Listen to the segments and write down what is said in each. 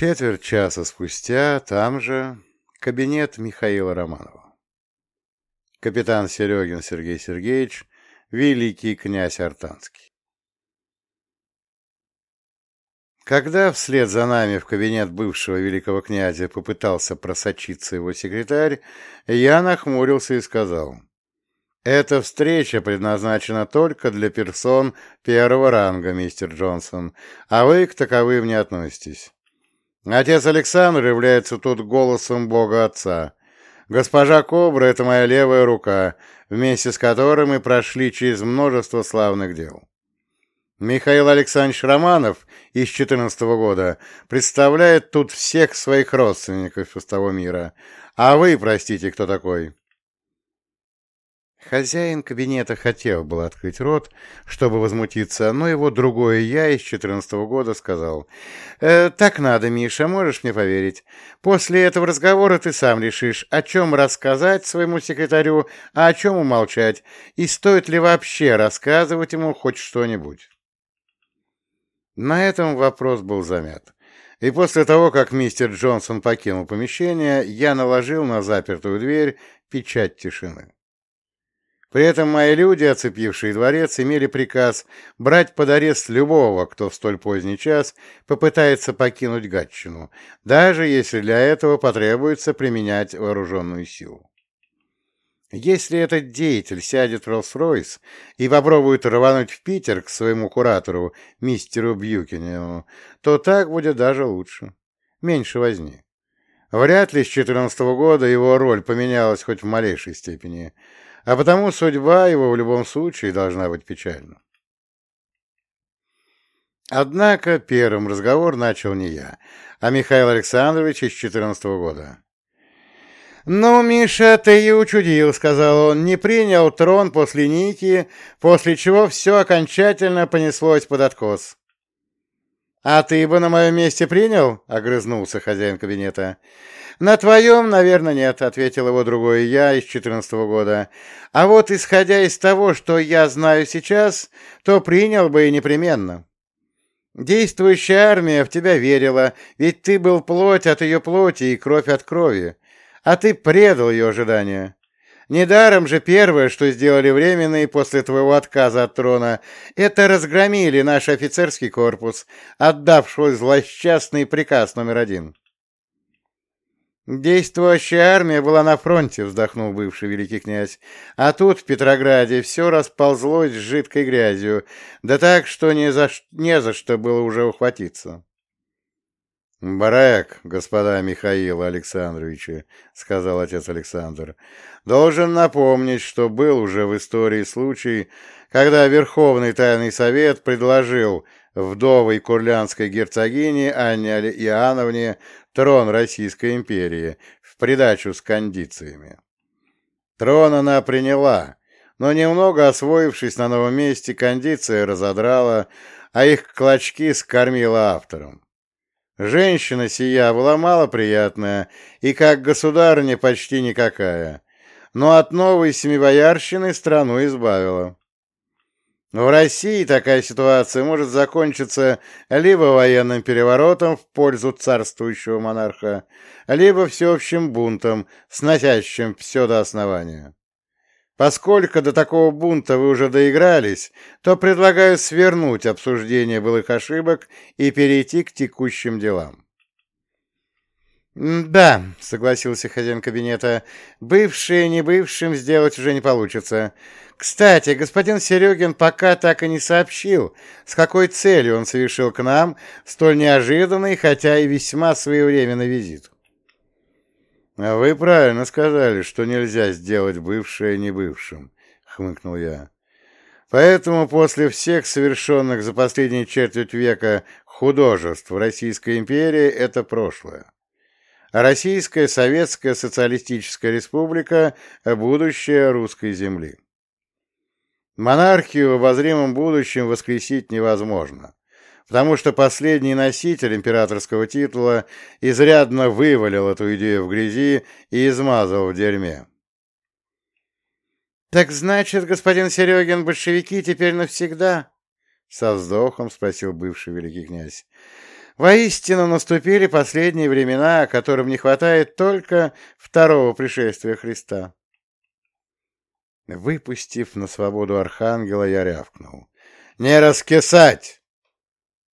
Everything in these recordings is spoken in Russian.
Четверть часа спустя там же кабинет Михаила Романова. Капитан Серегин Сергей Сергеевич, великий князь Артанский. Когда вслед за нами в кабинет бывшего великого князя попытался просочиться его секретарь, я нахмурился и сказал, «Эта встреча предназначена только для персон первого ранга, мистер Джонсон, а вы к таковым не относитесь. Отец Александр является тут голосом Бога Отца. Госпожа Кобра — это моя левая рука, вместе с которой мы прошли через множество славных дел. Михаил Александрович Романов из 14 года представляет тут всех своих родственников из того мира. А вы, простите, кто такой? Хозяин кабинета хотел было открыть рот, чтобы возмутиться, но его другое «я» из четырнадцатого года сказал. «Э, «Так надо, Миша, можешь мне поверить. После этого разговора ты сам решишь, о чем рассказать своему секретарю, а о чем умолчать, и стоит ли вообще рассказывать ему хоть что-нибудь». На этом вопрос был замят. И после того, как мистер Джонсон покинул помещение, я наложил на запертую дверь печать тишины. При этом мои люди, оцепившие дворец, имели приказ брать под арест любого, кто в столь поздний час попытается покинуть Гатчину, даже если для этого потребуется применять вооруженную силу. Если этот деятель сядет в Роллс-Ройс и попробует рвануть в Питер к своему куратору, мистеру Бьюкинину, то так будет даже лучше. Меньше возни. Вряд ли с 14 года его роль поменялась хоть в малейшей степени – а потому судьба его в любом случае должна быть печальна. Однако первым разговор начал не я, а Михаил Александрович из четырнадцатого года. «Ну, Миша, ты и учудил», — сказал он, — «не принял трон после Ники, после чего все окончательно понеслось под откос». «А ты бы на моем месте принял?» — огрызнулся хозяин кабинета. «На твоем, наверное, нет», — ответил его другой я из четырнадцатого года. «А вот, исходя из того, что я знаю сейчас, то принял бы и непременно». «Действующая армия в тебя верила, ведь ты был плоть от ее плоти и кровь от крови, а ты предал ее ожидания». Недаром же первое, что сделали временные после твоего отказа от трона, это разгромили наш офицерский корпус, отдавший злосчастный приказ номер один. «Действующая армия была на фронте», — вздохнул бывший великий князь. «А тут, в Петрограде, все расползлось с жидкой грязью, да так, что не за, не за что было уже ухватиться». «Барак, господа Михаила Александровича», — сказал отец Александр, — «должен напомнить, что был уже в истории случай, когда Верховный Тайный Совет предложил вдовой курлянской герцогине Анне Иоанновне трон Российской империи в придачу с кондициями. Трон она приняла, но немного освоившись на новом месте, кондиция разодрала, а их клочки скормила автором. Женщина сия была малоприятная и как государыня почти никакая, но от новой семибоярщины страну избавила. В России такая ситуация может закончиться либо военным переворотом в пользу царствующего монарха, либо всеобщим бунтом, сносящим все до основания. Поскольку до такого бунта вы уже доигрались, то предлагаю свернуть обсуждение былых ошибок и перейти к текущим делам. «Да», — согласился хозяин кабинета, — «бывшие не бывшим сделать уже не получится. Кстати, господин Серегин пока так и не сообщил, с какой целью он совершил к нам столь неожиданный, хотя и весьма своевременный визит». «А вы правильно сказали, что нельзя сделать бывшее не бывшим», — хмыкнул я. «Поэтому после всех совершенных за последние четверть века художеств в Российской империи это прошлое. Российская Советская Социалистическая Республика – будущее русской земли. Монархию в обозримом будущем воскресить невозможно, потому что последний носитель императорского титула изрядно вывалил эту идею в грязи и измазал в дерьме. «Так значит, господин Серегин, большевики теперь навсегда?» — со вздохом спросил бывший великий князь. «Воистину наступили последние времена, которым не хватает только второго пришествия Христа». Выпустив на свободу архангела, я рявкнул. «Не раскисать!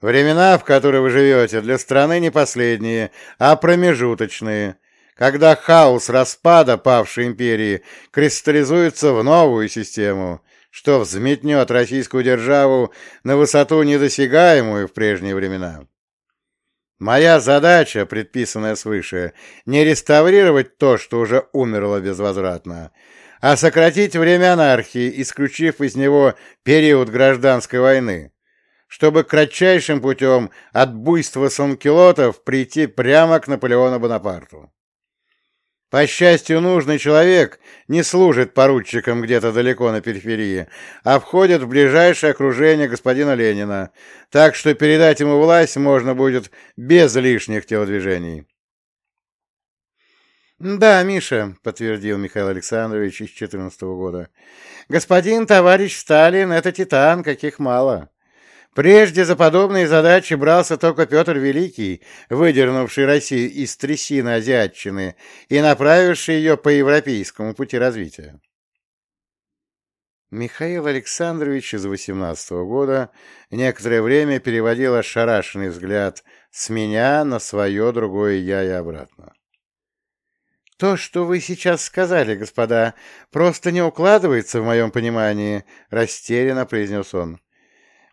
Времена, в которые вы живете, для страны не последние, а промежуточные, когда хаос распада павшей империи кристаллизуется в новую систему, что взметнет российскую державу на высоту, недосягаемую в прежние времена. Моя задача, предписанная свыше, не реставрировать то, что уже умерло безвозвратно, а сократить время анархии, исключив из него период гражданской войны, чтобы кратчайшим путем от буйства санкелотов прийти прямо к Наполеону Бонапарту. По счастью, нужный человек не служит поручиком где-то далеко на периферии, а входит в ближайшее окружение господина Ленина, так что передать ему власть можно будет без лишних телодвижений. «Да, Миша», — подтвердил Михаил Александрович из 14 года, — «господин товарищ Сталин — это титан, каких мало». Прежде за подобные задачи брался только Петр Великий, выдернувший Россию из трясины азиатчины и направивший ее по европейскому пути развития. Михаил Александрович из восемнадцатого года некоторое время переводил ошарашенный взгляд с меня на свое другое «я» и обратно. «То, что вы сейчас сказали, господа, просто не укладывается в моем понимании», — растерянно произнес он.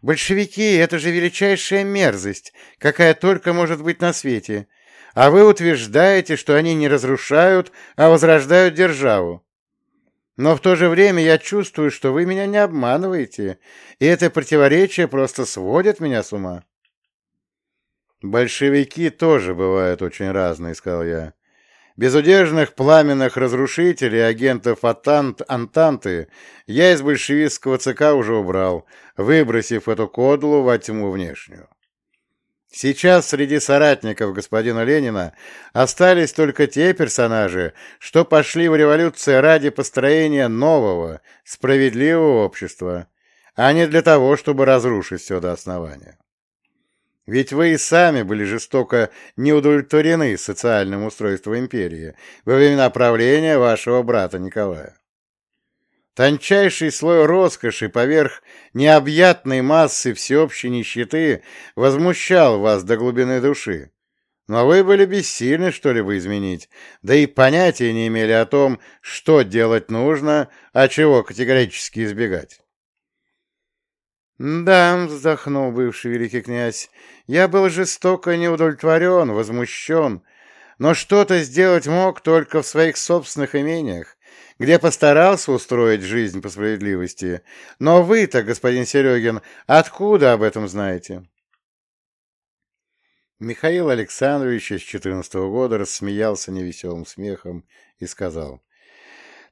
Большевики — это же величайшая мерзость, какая только может быть на свете. А вы утверждаете, что они не разрушают, а возрождают державу. Но в то же время я чувствую, что вы меня не обманываете, и это противоречие просто сводит меня с ума. «Большевики тоже бывают очень разные», — сказал я. Безудержных пламенных разрушителей, агентов Атант, Антанты я из большевистского ЦК уже убрал, выбросив эту кодлу во тьму внешнюю. Сейчас среди соратников господина Ленина остались только те персонажи, что пошли в революцию ради построения нового, справедливого общества, а не для того, чтобы разрушить все до основания. Ведь вы и сами были жестоко неудовлетворены социальным устройством империи во времена правления вашего брата Николая. Тончайший слой роскоши поверх необъятной массы всеобщей нищеты возмущал вас до глубины души. Но вы были бессильны что-либо изменить, да и понятия не имели о том, что делать нужно, а чего категорически избегать. «Да», — вздохнул бывший великий князь, — «я был жестоко неудовлетворен, возмущен, но что-то сделать мог только в своих собственных имениях, где постарался устроить жизнь по справедливости. Но вы-то, господин Серегин, откуда об этом знаете?» Михаил Александрович с четырнадцатого года рассмеялся невеселым смехом и сказал —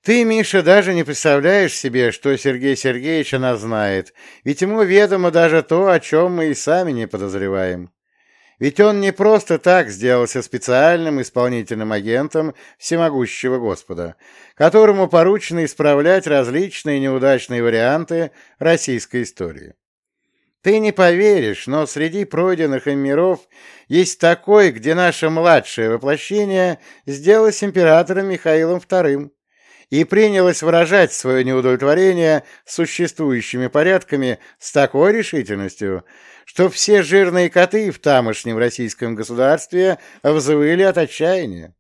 ты, Миша, даже не представляешь себе, что Сергей Сергеевич она знает, ведь ему ведомо даже то, о чем мы и сами не подозреваем. Ведь он не просто так сделался специальным исполнительным агентом всемогущего Господа, которому поручено исправлять различные неудачные варианты российской истории. Ты не поверишь, но среди пройденных им миров есть такой, где наше младшее воплощение сделалось императором Михаилом II и принялась выражать свое неудовлетворение существующими порядками с такой решительностью, что все жирные коты в тамошнем российском государстве взвыли от отчаяния.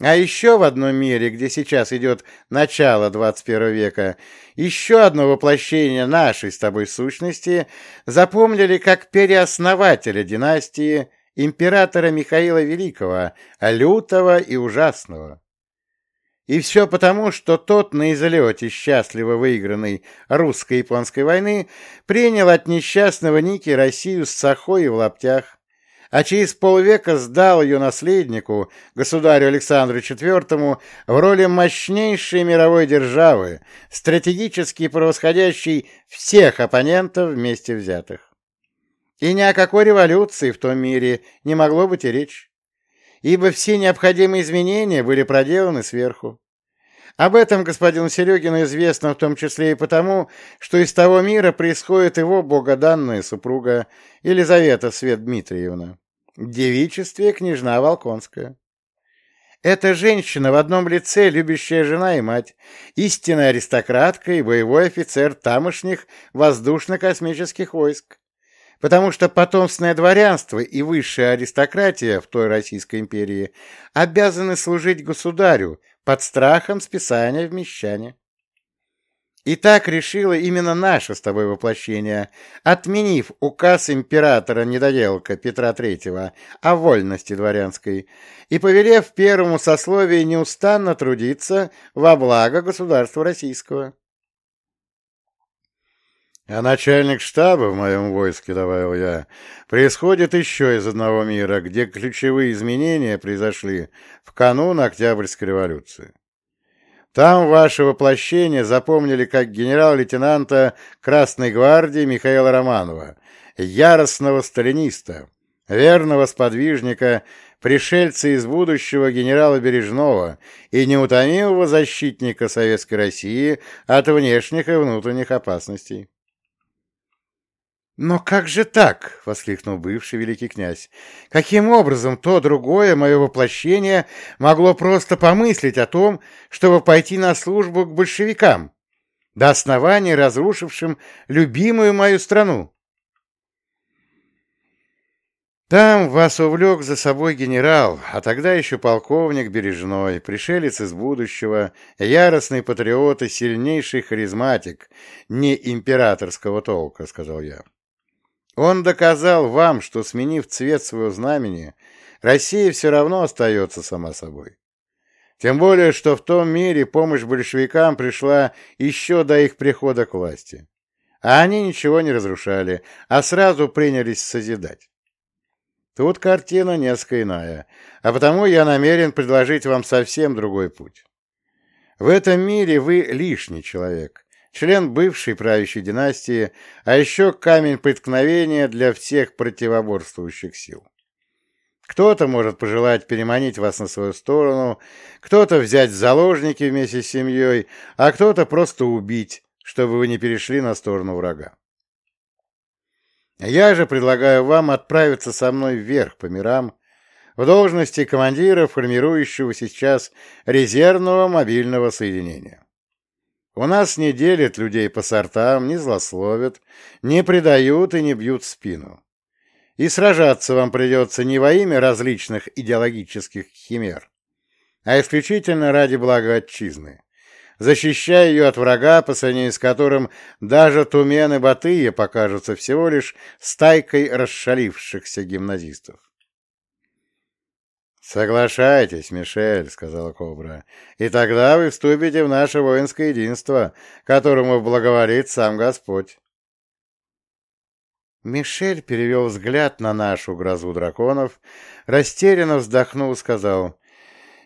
А еще в одном мире, где сейчас идет начало 21 века, еще одно воплощение нашей с тобой сущности запомнили как переоснователя династии императора Михаила Великого, лютого и ужасного. И все потому, что тот на излете счастливо выигранной русско-японской войны принял от несчастного Ники Россию с сахой в лаптях, а через полвека сдал ее наследнику, государю Александру IV, в роли мощнейшей мировой державы, стратегически превосходящей всех оппонентов вместе взятых. И ни о какой революции в том мире не могло быть и речь ибо все необходимые изменения были проделаны сверху. Об этом господину Серегину известно в том числе и потому, что из того мира происходит его богоданная супруга Елизавета Свет Дмитриевна, девичестве княжна Волконская. Эта женщина в одном лице любящая жена и мать, истинная аристократка и боевой офицер тамошних воздушно-космических войск. Потому что потомственное дворянство и высшая аристократия в той Российской империи обязаны служить государю под страхом списания в мещане. И так решило именно наше с тобой воплощение, отменив указ императора-недоделка Петра Третьего о вольности дворянской и повелев первому сословию неустанно трудиться во благо государства российского. А начальник штаба в моем войске, добавил я, происходит еще из одного мира, где ключевые изменения произошли в канун Октябрьской революции. Там ваше воплощение запомнили как генерал-лейтенанта Красной гвардии Михаила Романова, яростного сталиниста, верного сподвижника, пришельца из будущего генерала Бережного и неутомимого защитника Советской России от внешних и внутренних опасностей. «Но как же так?» — воскликнул бывший великий князь. «Каким образом то другое мое воплощение могло просто помыслить о том, чтобы пойти на службу к большевикам, до основания разрушившим любимую мою страну?» Там вас увлек за собой генерал, а тогда еще полковник Бережной, пришелец из будущего, яростный патриот и сильнейший харизматик, не императорского толка, — сказал я. Он доказал вам, что, сменив цвет своего знамени, Россия все равно остается сама собой. Тем более, что в том мире помощь большевикам пришла еще до их прихода к власти. А они ничего не разрушали, а сразу принялись созидать. Тут картина несколько иная, а потому я намерен предложить вам совсем другой путь. В этом мире вы лишний человек, член бывшей правящей династии, а еще камень преткновения для всех противоборствующих сил. Кто-то может пожелать переманить вас на свою сторону, кто-то взять заложники вместе с семьей, а кто-то просто убить, чтобы вы не перешли на сторону врага. Я же предлагаю вам отправиться со мной вверх по мирам, в должности командира, формирующего сейчас резервного мобильного соединения. У нас не делят людей по сортам, не злословят, не предают и не бьют спину. И сражаться вам придется не во имя различных идеологических химер, а исключительно ради блага отчизны, защищая ее от врага, по сравнению с которым даже Тумен и Батыя покажутся всего лишь стайкой расшалившихся гимназистов. «Соглашайтесь, Мишель», — сказала Кобра, — «и тогда вы вступите в наше воинское единство, которому благоволит сам Господь». Мишель перевел взгляд на нашу грозу драконов, растерянно вздохнул, сказал,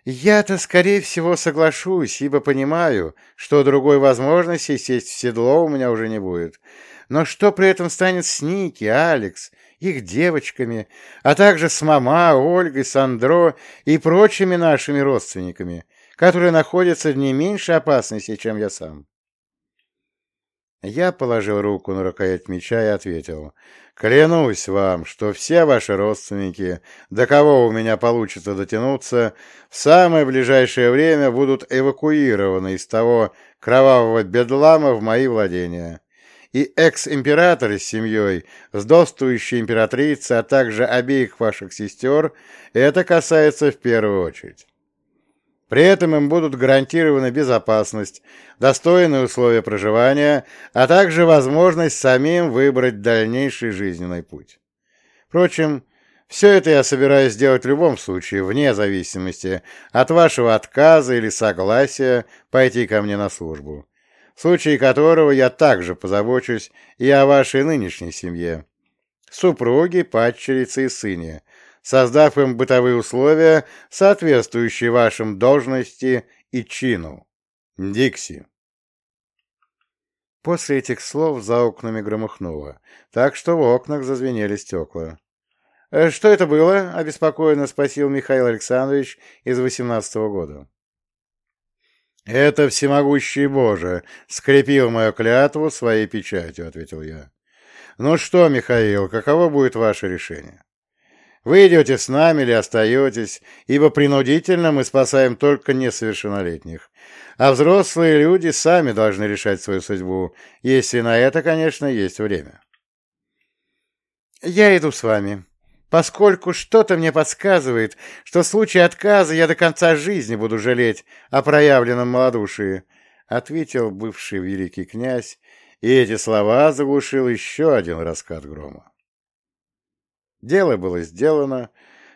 «Я-то, скорее всего, соглашусь, ибо понимаю, что другой возможности сесть в седло у меня уже не будет. Но что при этом станет с Ники, Алекс их девочками, а также с мама, Ольгой, Сандро и прочими нашими родственниками, которые находятся в не меньшей опасности, чем я сам. Я положил руку на рукоять меча и ответил, «Клянусь вам, что все ваши родственники, до кого у меня получится дотянуться, в самое ближайшее время будут эвакуированы из того кровавого бедлама в мои владения, и экс-император с семьей, сдовствующей императрицы, а также обеих ваших сестер, это касается в первую очередь. При этом им будут гарантированы безопасность, достойные условия проживания, а также возможность самим выбрать дальнейший жизненный путь. Впрочем, все это я собираюсь сделать в любом случае, вне зависимости от вашего отказа или согласия пойти ко мне на службу в случае которого я также позабочусь и о вашей нынешней семье, супруге, падчерице и сыне, создав им бытовые условия, соответствующие вашим должности и чину. Дикси. После этих слов за окнами громыхнуло, так что в окнах зазвенели стекла. «Э, «Что это было?» — обеспокоенно спросил Михаил Александрович из восемнадцатого года. «Это всемогущий Боже скрепил мою клятву своей печатью», — ответил я. «Ну что, Михаил, каково будет ваше решение? Вы идете с нами или остаетесь, ибо принудительно мы спасаем только несовершеннолетних, а взрослые люди сами должны решать свою судьбу, если на это, конечно, есть время». «Я иду с вами», поскольку что-то мне подсказывает, что в случае отказа я до конца жизни буду жалеть о проявленном малодушии, — ответил бывший великий князь, и эти слова заглушил еще один раскат грома. Дело было сделано.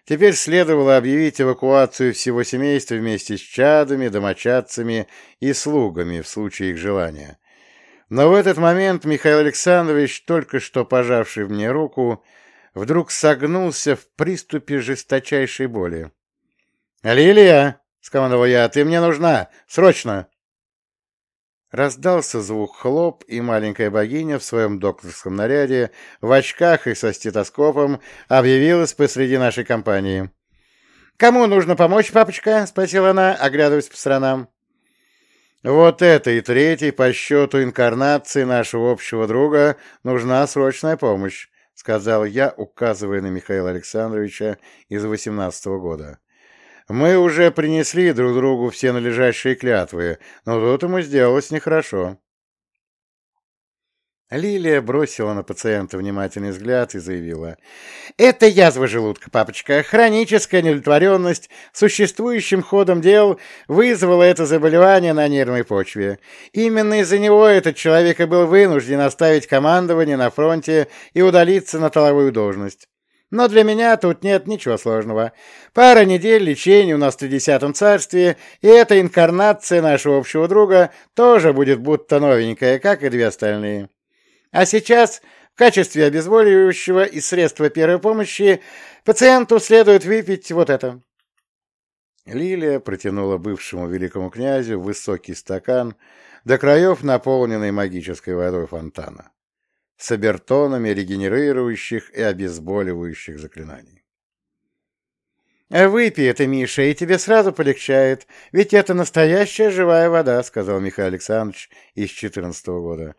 Теперь следовало объявить эвакуацию всего семейства вместе с чадами, домочадцами и слугами в случае их желания. Но в этот момент Михаил Александрович, только что пожавший мне руку, — вдруг согнулся в приступе жесточайшей боли. «Лилия!» — скомандовал я. «Ты мне нужна! Срочно!» Раздался звук хлоп, и маленькая богиня в своем докторском наряде, в очках и со стетоскопом, объявилась посреди нашей компании. «Кому нужно помочь, папочка?» — спросила она, оглядываясь по сторонам. «Вот этой третьей по счету инкарнации нашего общего друга нужна срочная помощь», — сказал я, указывая на Михаила Александровича из восемнадцатого года. «Мы уже принесли друг другу все належащие клятвы, но тут ему сделалось нехорошо». Лилия бросила на пациента внимательный взгляд и заявила. «Это язва желудка, папочка. Хроническая неудовлетворенность существующим ходом дел вызвала это заболевание на нервной почве. Именно из-за него этот человек и был вынужден оставить командование на фронте и удалиться на толовую должность. Но для меня тут нет ничего сложного. Пара недель лечения у нас в Тридесятом царстве, и эта инкарнация нашего общего друга тоже будет будто новенькая, как и две остальные». А сейчас в качестве обезболивающего и средства первой помощи пациенту следует выпить вот это. Лилия протянула бывшему великому князю высокий стакан, до краев наполненный магической водой фонтана, с обертонами регенерирующих и обезболивающих заклинаний. «Выпей это, Миша, и тебе сразу полегчает, ведь это настоящая живая вода», — сказал Михаил Александрович из четырнадцатого года.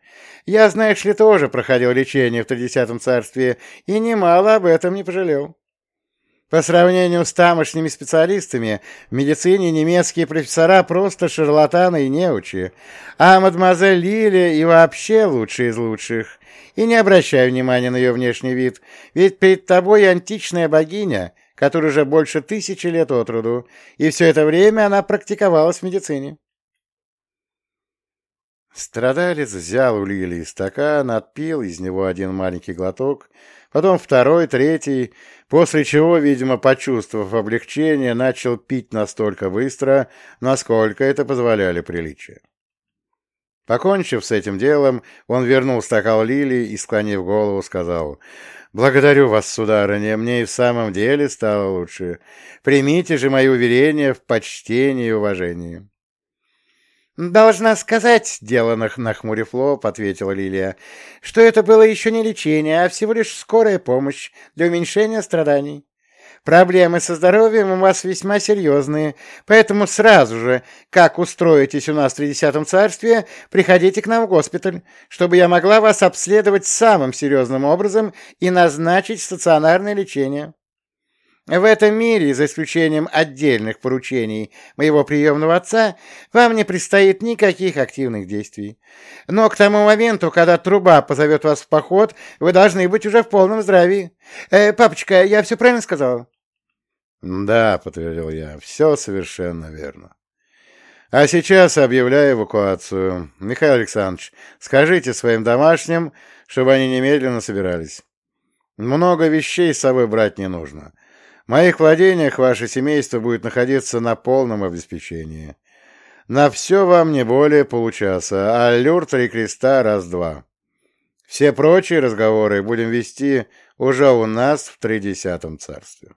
«Я, знаешь ли, тоже проходил лечение в Тридесятом царстве и немало об этом не пожалел». По сравнению с тамошними специалистами, в медицине немецкие профессора просто шарлатаны и неучи, а мадемуазель Лилия и вообще лучшие из лучших. И не обращай внимания на ее внешний вид, ведь перед тобой античная богиня, которой уже больше тысячи лет от роду, и все это время она практиковалась в медицине. Страдалец взял у Лилии стакан, отпил из него один маленький глоток, потом второй, третий, после чего, видимо, почувствовав облегчение, начал пить настолько быстро, насколько это позволяли приличия. Покончив с этим делом, он вернул стакан Лилии и, склонив голову, сказал «Благодарю вас, сударыня, мне и в самом деле стало лучше. Примите же мои уверения в почтении и уважении». «Должна сказать, — дело нахмурив лоб, — ответила Лилия, — что это было еще не лечение, а всего лишь скорая помощь для уменьшения страданий. Проблемы со здоровьем у вас весьма серьезные, поэтому сразу же, как устроитесь у нас в Тридесятом царстве, приходите к нам в госпиталь, чтобы я могла вас обследовать самым серьезным образом и назначить стационарное лечение. В этом мире, за исключением отдельных поручений моего приемного отца, вам не предстоит никаких активных действий. Но к тому моменту, когда труба позовет вас в поход, вы должны быть уже в полном здравии. Э, папочка, я все правильно сказал? Да, подтвердил я, все совершенно верно. А сейчас объявляю эвакуацию. Михаил Александрович, скажите своим домашним, чтобы они немедленно собирались. Много вещей с собой брать не нужно. В моих владениях ваше семейство будет находиться на полном обеспечении. На все вам не более получаса, а люр три креста раз-два. Все прочие разговоры будем вести уже у нас в тридесятом царстве.